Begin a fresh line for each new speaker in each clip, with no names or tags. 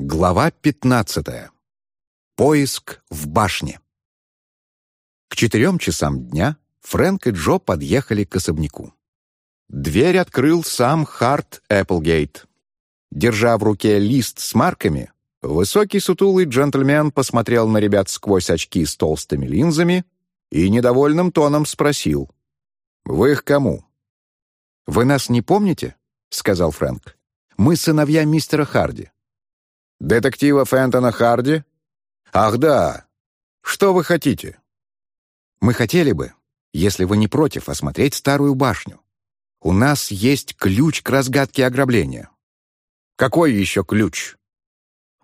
Глава 15. Поиск в башне. К четырем часам дня Фрэнк и Джо подъехали к особняку. Дверь открыл сам Харт Эпплгейт. Держа в руке лист с марками, высокий сутулый джентльмен посмотрел на ребят сквозь очки с толстыми линзами и недовольным тоном спросил. «Вы их кому?» «Вы нас не помните?» — сказал Фрэнк. «Мы сыновья мистера Харди».
«Детектива Фентона Харди? Ах да! Что вы хотите?»
«Мы хотели бы, если вы не против, осмотреть старую башню. У нас есть ключ к разгадке ограбления».
«Какой еще ключ?»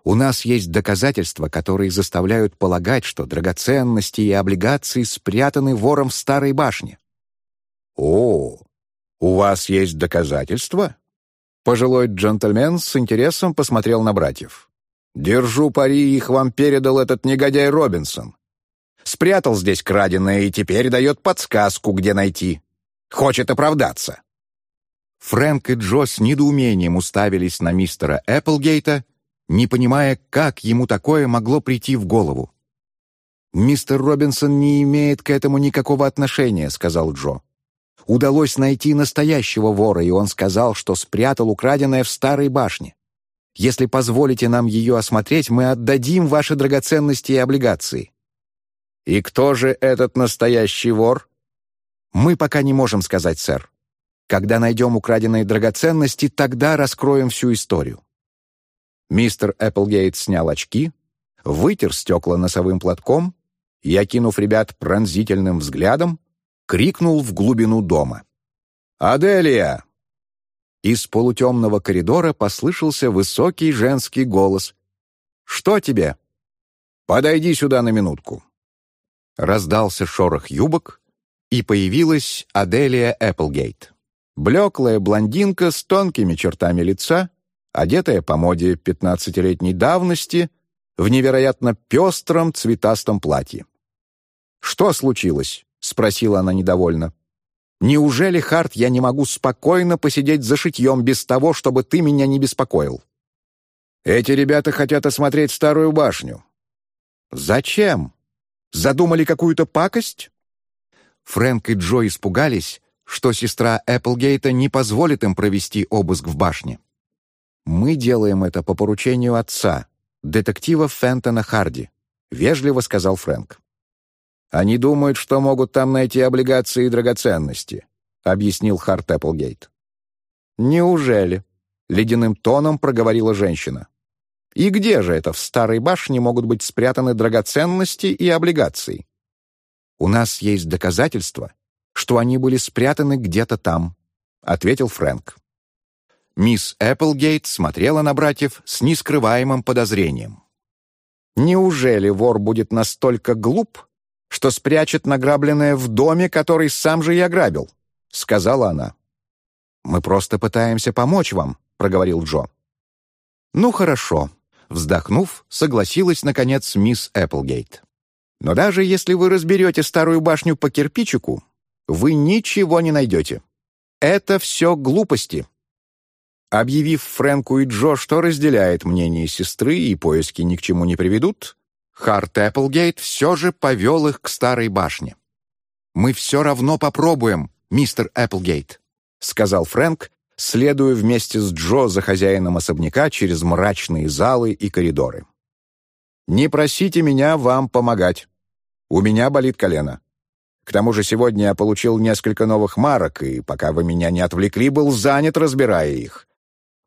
У нас есть доказательства, которые заставляют полагать, что драгоценности и облигации спрятаны вором в старой башне.
«О, у вас есть доказательства?» Пожилой джентльмен с интересом посмотрел на братьев. «Держу пари, их вам передал этот негодяй Робинсон. Спрятал здесь краденое и теперь дает подсказку, где найти. Хочет оправдаться».
Фрэнк и Джо с недоумением уставились на мистера Эпплгейта, не понимая, как ему такое могло прийти в голову. «Мистер Робинсон не имеет к этому никакого отношения», — сказал Джо удалось найти настоящего вора, и он сказал, что спрятал украденное в старой башне. Если позволите нам ее осмотреть, мы отдадим ваши драгоценности и облигации».
«И кто же этот настоящий вор?»
«Мы пока не можем сказать, сэр. Когда найдем украденные драгоценности, тогда раскроем всю историю».
Мистер Эпплгейт снял очки, вытер стекла носовым платком и, окинув ребят пронзительным взглядом, крикнул в глубину дома. «Аделия!» Из полутемного коридора послышался высокий женский голос. «Что тебе?» «Подойди сюда на минутку». Раздался шорох юбок, и появилась Аделия Эпплгейт. Блеклая блондинка с тонкими чертами лица, одетая по моде пятнадцатилетней давности, в невероятно пестром цветастом платье. «Что случилось?» — спросила она недовольно. «Неужели, Харт, я не могу спокойно посидеть за шитьем без того, чтобы ты меня не беспокоил?» «Эти ребята хотят осмотреть старую башню». «Зачем? Задумали какую-то пакость?» Фрэнк и Джо испугались, что сестра Эпплгейта не позволит им провести обыск в башне. «Мы делаем это по поручению отца, детектива Фентона Харди», — вежливо сказал Фрэнк. Они думают, что могут там найти облигации и драгоценности», — объяснил Харт Эпплгейт. «Неужели?» — ледяным тоном проговорила женщина. «И где же это в старой башне могут быть спрятаны драгоценности и облигации?» «У нас есть доказательства, что они были спрятаны где-то там», — ответил Фрэнк. Мисс Эпплгейт смотрела на братьев с нескрываемым подозрением. «Неужели вор будет настолько глуп, что спрячет награбленное в доме, который сам же и ограбил», — сказала она. «Мы просто пытаемся помочь вам», — проговорил Джо. «Ну, хорошо», — вздохнув, согласилась, наконец, мисс Эпплгейт. «Но даже если вы разберете старую башню по кирпичику, вы ничего не найдете. Это все глупости». Объявив Фрэнку и Джо, что разделяет мнение сестры и поиски ни к чему не приведут, Харт Эпплгейт все же повел их к старой башне. «Мы все равно попробуем, мистер Эпплгейт», — сказал Фрэнк, следуя вместе с Джо за хозяином особняка через мрачные залы и коридоры. «Не просите меня вам помогать. У меня болит колено. К тому же сегодня я получил несколько новых марок, и пока вы меня не отвлекли, был занят, разбирая их.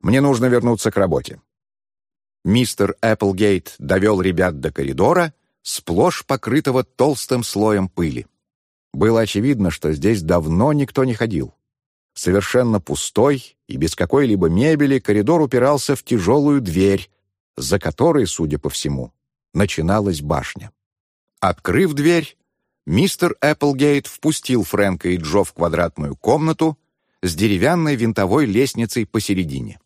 Мне нужно вернуться к работе. Мистер Эпплгейт довел ребят до коридора, сплошь покрытого толстым слоем пыли. Было очевидно, что здесь давно никто не ходил. Совершенно пустой и без какой-либо мебели коридор упирался в тяжелую дверь, за которой, судя по всему, начиналась башня. Открыв дверь, мистер Эпплгейт впустил Фрэнка и Джо в квадратную комнату с деревянной винтовой лестницей посередине.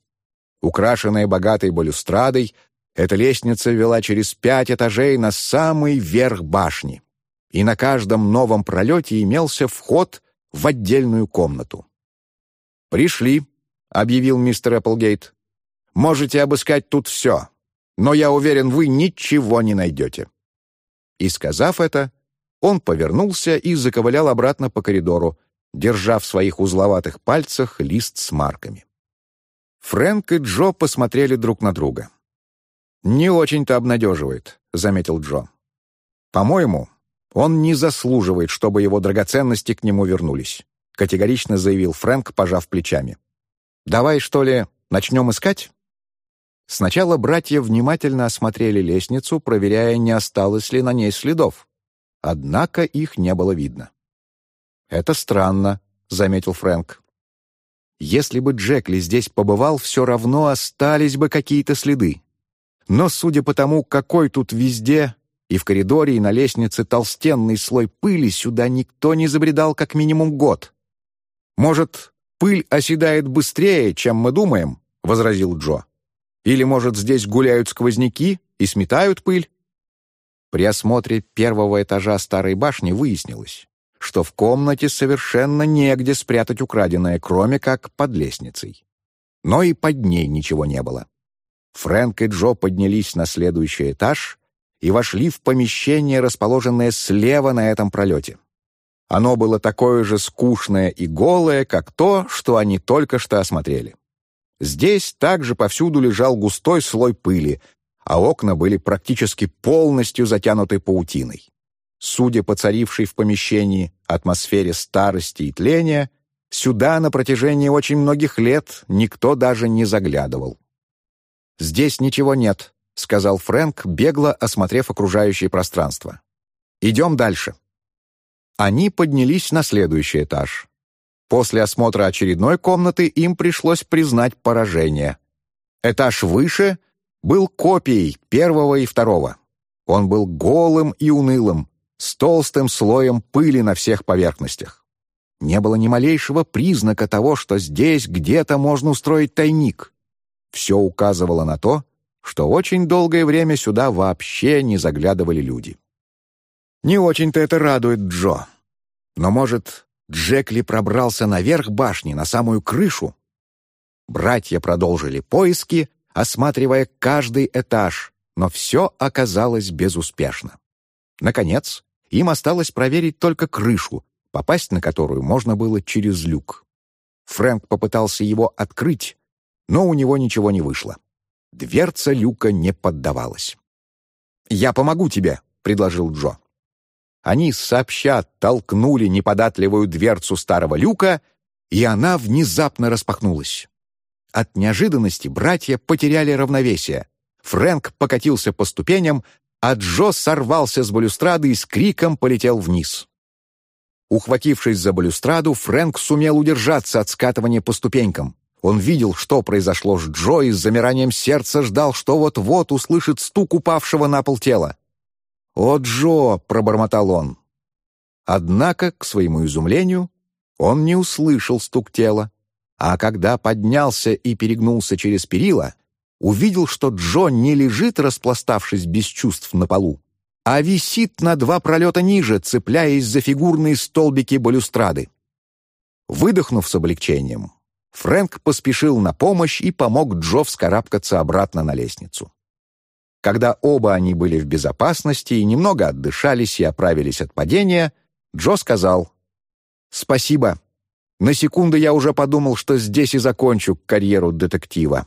Украшенная богатой балюстрадой, эта лестница вела через пять этажей на самый верх башни, и на каждом новом пролете имелся вход в отдельную комнату. «Пришли», — объявил мистер Эпплгейт. «Можете обыскать тут все.
но я уверен, вы ничего не найдете». И сказав это, он повернулся и заковылял обратно по коридору, держа в своих узловатых пальцах лист с марками. Фрэнк и Джо посмотрели друг на друга. «Не очень-то обнадеживает», — заметил Джо. «По-моему, он не заслуживает, чтобы его драгоценности к нему вернулись», — категорично заявил Фрэнк, пожав плечами. «Давай, что ли, начнем искать?» Сначала братья внимательно осмотрели лестницу, проверяя, не осталось ли на ней следов. Однако их не было видно. «Это странно», — заметил Фрэнк. «Если бы Джекли здесь побывал, все равно остались бы какие-то следы. Но судя по тому, какой тут везде, и в коридоре, и на лестнице толстенный слой пыли, сюда никто не забредал как минимум год. Может, пыль оседает быстрее, чем мы думаем?» — возразил Джо. Или, может, здесь гуляют сквозняки и сметают пыль? При осмотре первого этажа старой башни выяснилось, что в комнате совершенно негде спрятать украденное, кроме как под лестницей. Но и под ней ничего не было. Фрэнк и Джо поднялись на следующий этаж и вошли в помещение, расположенное слева на этом пролете. Оно было такое же скучное и голое, как то, что они только что осмотрели. Здесь также повсюду лежал густой слой пыли, а окна были практически полностью затянуты паутиной. Судя по царившей в помещении атмосфере старости и тления, сюда на протяжении очень многих лет никто даже не заглядывал. «Здесь ничего нет», — сказал Фрэнк, бегло осмотрев окружающее пространство. «Идем дальше». Они поднялись на следующий этаж. После осмотра очередной комнаты им пришлось признать поражение. Этаж выше был копией первого и второго. Он был голым и унылым, с толстым слоем пыли на всех поверхностях. Не было ни малейшего признака того, что здесь где-то можно устроить тайник. Все указывало на то, что очень долгое время сюда вообще не заглядывали люди. Не очень-то это радует Джо. Но, может, Джекли пробрался наверх башни, на самую крышу. Братья продолжили поиски, осматривая каждый этаж, но все оказалось безуспешно. Наконец, им осталось проверить только крышу, попасть на которую можно было через люк. Фрэнк попытался его открыть, но у него ничего не вышло. Дверца люка не поддавалась. «Я помогу тебе», — предложил Джо. Они сообща толкнули неподатливую дверцу старого люка, и она внезапно распахнулась. От неожиданности братья потеряли равновесие. Фрэнк покатился по ступеням, а Джо сорвался с балюстрады и с криком полетел вниз. Ухватившись за балюстраду, Фрэнк сумел удержаться от скатывания по ступенькам. Он видел, что произошло с Джо, и с замиранием сердца ждал, что вот-вот услышит стук упавшего на пол тела. «О, Джо!» — пробормотал он. Однако, к своему изумлению, он не услышал стук тела, а когда поднялся и перегнулся через перила, увидел, что Джо не лежит, распластавшись без чувств на полу, а висит на два пролета ниже, цепляясь за фигурные столбики балюстрады. Выдохнув с облегчением, Фрэнк поспешил на помощь и помог Джо вскарабкаться обратно на лестницу. Когда оба они были в безопасности и немного отдышались и оправились от падения, Джо сказал «Спасибо. На секунду я уже подумал, что здесь и закончу карьеру детектива.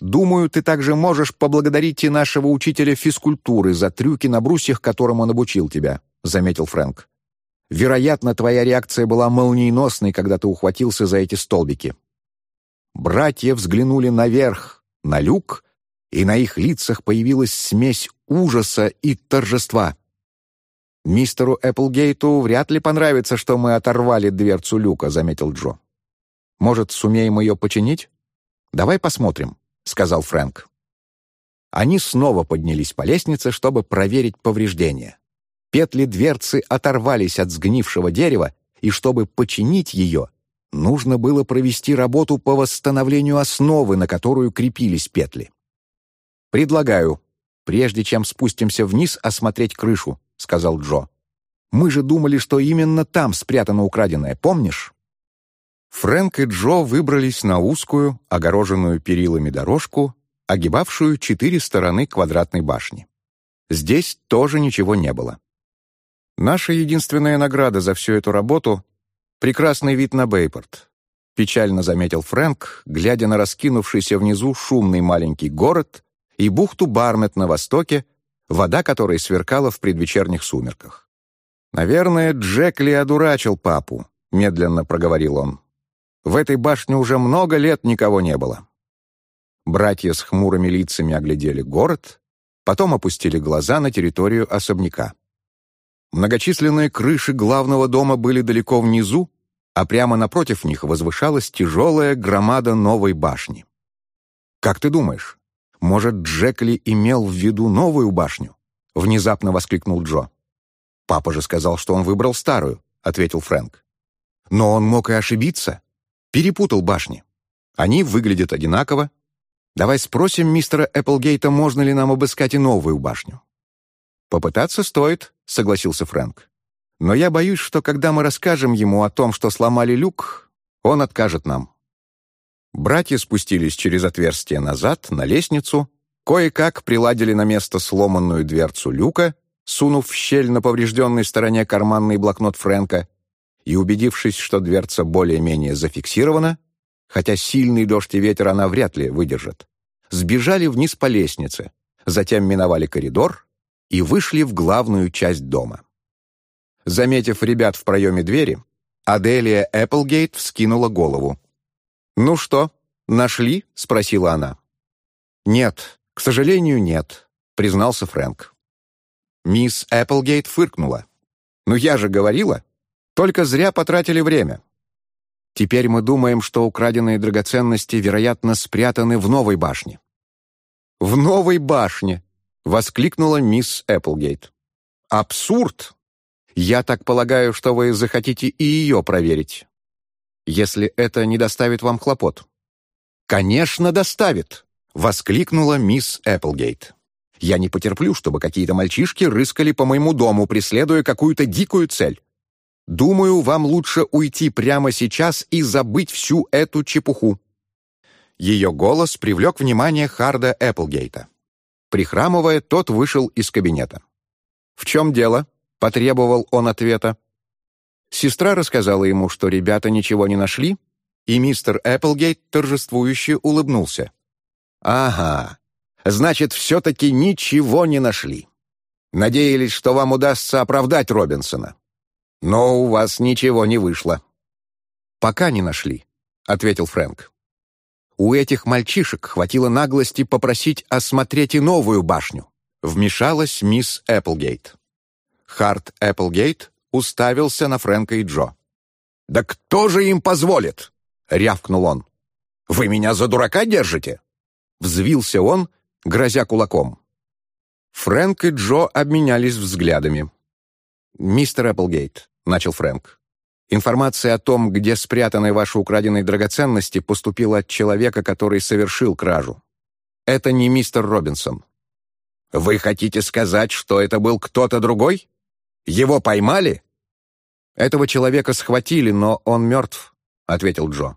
Думаю, ты также можешь поблагодарить и нашего учителя физкультуры за трюки на брусьях, которым он обучил тебя», — заметил Фрэнк. «Вероятно, твоя реакция была молниеносной, когда ты ухватился за эти столбики». Братья взглянули наверх, на люк, и на их лицах появилась смесь ужаса и торжества. «Мистеру Эпплгейту вряд ли понравится, что мы оторвали дверцу люка», — заметил Джо. «Может, сумеем ее починить? Давай посмотрим», — сказал Фрэнк. Они снова поднялись по лестнице, чтобы проверить повреждения. Петли дверцы оторвались от сгнившего дерева, и чтобы починить ее, нужно было провести работу по восстановлению основы, на которую крепились петли. «Предлагаю, прежде чем спустимся вниз, осмотреть крышу», — сказал Джо. «Мы же думали, что именно там спрятано украденное, помнишь?» Фрэнк и Джо выбрались на узкую, огороженную перилами дорожку огибавшую четыре стороны квадратной башни. Здесь тоже ничего не было. Наша единственная награда за всю эту работу — прекрасный вид на Бейпорт. Печально заметил Фрэнк, глядя на раскинувшийся внизу шумный маленький город и бухту Бармет на востоке, вода которой сверкала в предвечерних сумерках. «Наверное, Джек Ли одурачил папу», — медленно проговорил он. «В этой башне уже много лет никого не было». Братья с хмурыми лицами оглядели город, потом опустили глаза на территорию особняка. Многочисленные крыши главного дома были далеко внизу, а прямо напротив них возвышалась тяжелая громада новой башни. «Как ты думаешь, может, Джекли имел в виду новую башню?» — внезапно воскликнул Джо. «Папа же сказал, что он выбрал старую», — ответил Фрэнк. «Но он мог и ошибиться. Перепутал башни. Они выглядят одинаково. Давай спросим мистера Эпплгейта, можно ли нам обыскать и новую башню». «Попытаться стоит», — согласился Фрэнк. «Но я боюсь, что когда мы расскажем ему о том, что сломали люк, он откажет нам». Братья спустились через отверстие назад, на лестницу, кое-как приладили на место сломанную дверцу люка, сунув в щель на поврежденной стороне карманный блокнот Фрэнка, и, убедившись, что дверца более-менее зафиксирована, хотя сильный дождь и ветер она вряд ли выдержит, сбежали вниз по лестнице, затем миновали коридор и вышли в главную часть дома. Заметив ребят в проеме двери, Аделия Эпплгейт вскинула голову. «Ну что, нашли?» — спросила она. «Нет, к сожалению, нет», — признался Фрэнк. Мисс Эпплгейт фыркнула. «Ну я же говорила, только зря потратили время. Теперь мы думаем, что украденные драгоценности, вероятно, спрятаны в новой башне». «В новой башне!» воскликнула мисс Эпплгейт. «Абсурд! Я так полагаю, что вы захотите и ее проверить, если это не доставит вам хлопот». «Конечно, доставит!» — воскликнула мисс Эпплгейт. «Я не потерплю, чтобы какие-то мальчишки рыскали по моему дому, преследуя какую-то дикую цель. Думаю, вам лучше уйти прямо сейчас и забыть всю эту чепуху». Ее голос привлек внимание Харда Эпплгейта. Прихрамывая, тот вышел из кабинета. «В чем дело?» — потребовал он ответа. Сестра рассказала ему, что ребята ничего не нашли, и мистер Эпплгейт торжествующе улыбнулся. «Ага, значит, все-таки ничего не нашли. Надеялись, что вам удастся оправдать Робинсона. Но у вас ничего не вышло». «Пока не нашли», — ответил Фрэнк. У этих мальчишек хватило наглости попросить осмотреть и новую башню. Вмешалась мисс Эпплгейт. Харт Эпплгейт уставился на Фрэнка и Джо. «Да кто же им позволит?» — рявкнул он. «Вы меня за дурака держите?» Взвился он, грозя кулаком. Фрэнк и Джо обменялись взглядами. «Мистер Эпплгейт», — начал Фрэнк, Информация о том, где спрятаны ваши украденные драгоценности, поступила от человека, который совершил кражу. Это не мистер Робинсон. Вы хотите сказать, что это был кто-то другой? Его поймали? Этого человека схватили, но он мертв, ответил Джо.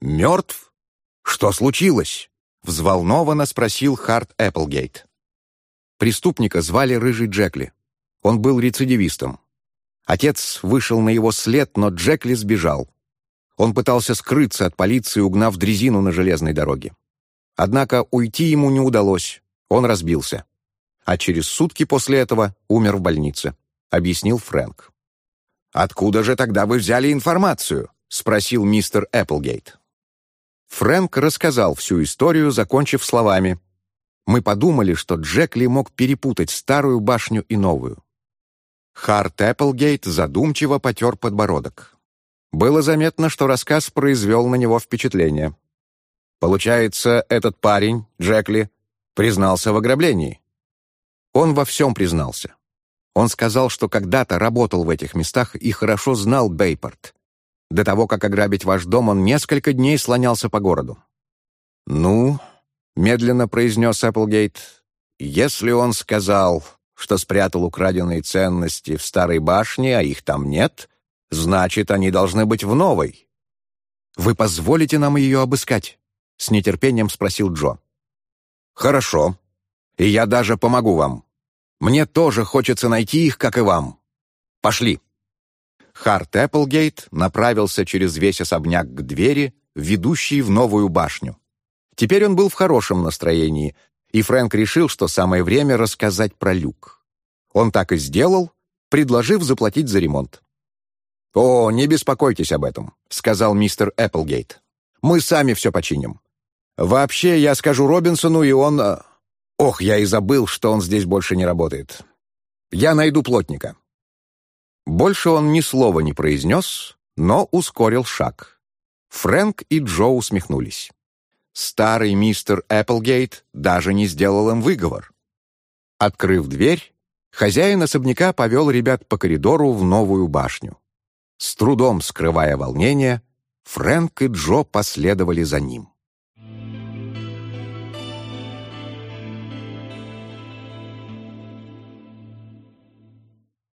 Мертв? Что случилось? Взволнованно спросил Харт Эпплгейт. Преступника звали Рыжий Джекли. Он был рецидивистом. Отец вышел на его след, но Джекли сбежал. Он пытался скрыться от полиции, угнав дрезину на железной дороге. Однако уйти ему не удалось, он разбился. А через сутки после этого умер в больнице, объяснил Фрэнк. «Откуда же тогда вы взяли информацию?» — спросил мистер Эпплгейт. Фрэнк рассказал всю историю, закончив словами. «Мы подумали, что Джекли мог перепутать старую башню и новую. Харт Эпплгейт задумчиво потер подбородок. Было заметно, что рассказ произвел на него впечатление. Получается, этот парень, Джекли, признался в ограблении. Он во всем признался. Он сказал, что когда-то работал в этих местах и хорошо знал Бейпорт. До того, как ограбить ваш дом, он несколько дней слонялся по городу. «Ну», — медленно произнес Эпплгейт, — «если он сказал, что спрятал украденные ценности в старой башне, а их там нет, значит, они должны быть в новой. «Вы позволите нам ее обыскать?» — с нетерпением спросил Джо. «Хорошо. И я даже помогу вам. Мне тоже хочется найти их, как и вам. Пошли». Харт Эпплгейт направился через весь особняк к двери, ведущей в новую башню. Теперь он был в хорошем настроении, и Фрэнк решил, что самое время рассказать про люк. Он так и сделал, предложив заплатить за ремонт. «О, не беспокойтесь об этом», — сказал мистер Эпплгейт. «Мы сами все починим. Вообще, я скажу Робинсону, и он... Э, ох, я и забыл, что он здесь больше не работает. Я найду плотника». Больше он ни слова не произнес, но ускорил шаг. Фрэнк и Джо усмехнулись. Старый мистер Эпплгейт даже не сделал им выговор. Открыв дверь, хозяин особняка повел ребят по коридору в новую башню. С трудом скрывая волнение, Фрэнк и Джо последовали за ним.